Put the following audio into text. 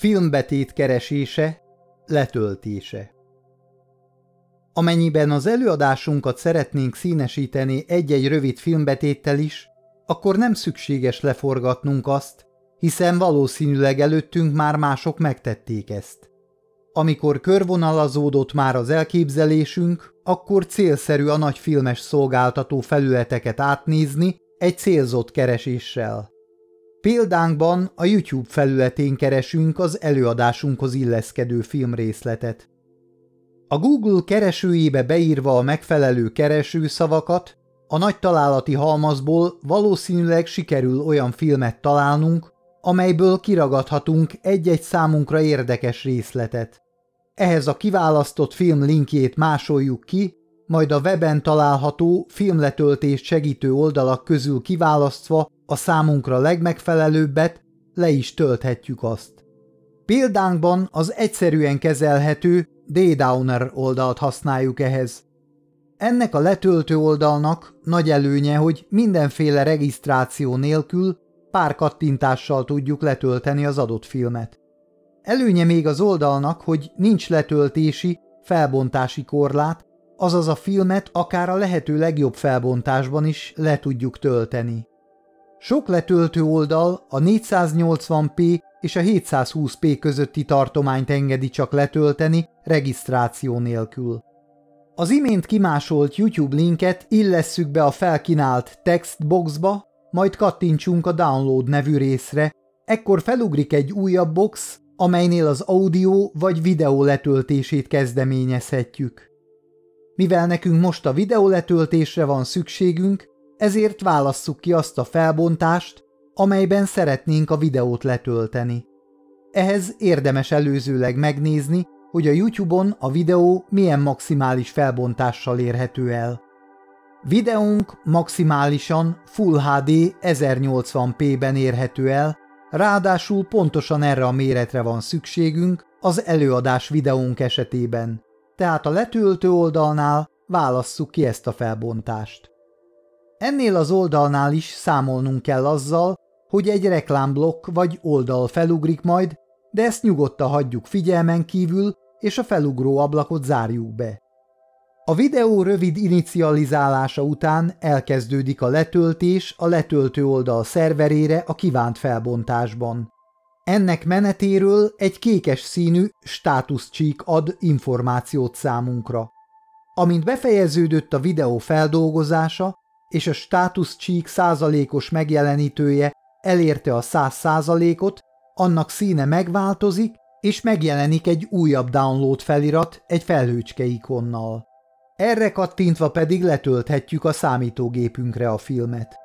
Filmbetét keresése, letöltése Amennyiben az előadásunkat szeretnénk színesíteni egy-egy rövid filmbetéttel is, akkor nem szükséges leforgatnunk azt, hiszen valószínűleg előttünk már mások megtették ezt. Amikor körvonalazódott már az elképzelésünk, akkor célszerű a nagy filmes szolgáltató felületeket átnézni egy célzott kereséssel. Példánkban a YouTube felületén keresünk az előadásunkhoz illeszkedő filmrészletet. A Google keresőjébe beírva a megfelelő keresőszavakat, a nagy találati halmazból valószínűleg sikerül olyan filmet találnunk, amelyből kiragadhatunk egy-egy számunkra érdekes részletet. Ehhez a kiválasztott film linkjét másoljuk ki, majd a weben található filmletöltést segítő oldalak közül kiválasztva a számunkra legmegfelelőbbet, le is tölthetjük azt. Példánkban az egyszerűen kezelhető D-Downer oldalt használjuk ehhez. Ennek a letöltő oldalnak nagy előnye, hogy mindenféle regisztráció nélkül pár kattintással tudjuk letölteni az adott filmet. Előnye még az oldalnak, hogy nincs letöltési, felbontási korlát, azaz a filmet akár a lehető legjobb felbontásban is le tudjuk tölteni. Sok letöltő oldal a 480p és a 720p közötti tartományt engedi csak letölteni regisztráció nélkül. Az imént kimásolt YouTube linket illesszük be a felkínált textboxba, majd kattintsunk a download nevű részre, ekkor felugrik egy újabb box, amelynél az audio vagy videó letöltését kezdeményezhetjük. Mivel nekünk most a videó letöltésre van szükségünk, ezért válasszuk ki azt a felbontást, amelyben szeretnénk a videót letölteni. Ehhez érdemes előzőleg megnézni, hogy a YouTube-on a videó milyen maximális felbontással érhető el. Videónk maximálisan Full HD 1080p-ben érhető el, ráadásul pontosan erre a méretre van szükségünk az előadás videónk esetében, tehát a letöltő oldalnál válasszuk ki ezt a felbontást. Ennél az oldalnál is számolnunk kell azzal, hogy egy reklámblokk vagy oldal felugrik majd, de ezt nyugodtan hagyjuk figyelmen kívül, és a felugró ablakot zárjuk be. A videó rövid inicializálása után elkezdődik a letöltés a letöltő oldal szerverére a kívánt felbontásban. Ennek menetéről egy kékes színű státuszcsík ad információt számunkra. Amint befejeződött a videó feldolgozása, és a státuszcsík százalékos megjelenítője elérte a száz százalékot, annak színe megváltozik, és megjelenik egy újabb download felirat egy felhőcske ikonnal. Erre kattintva pedig letölthetjük a számítógépünkre a filmet.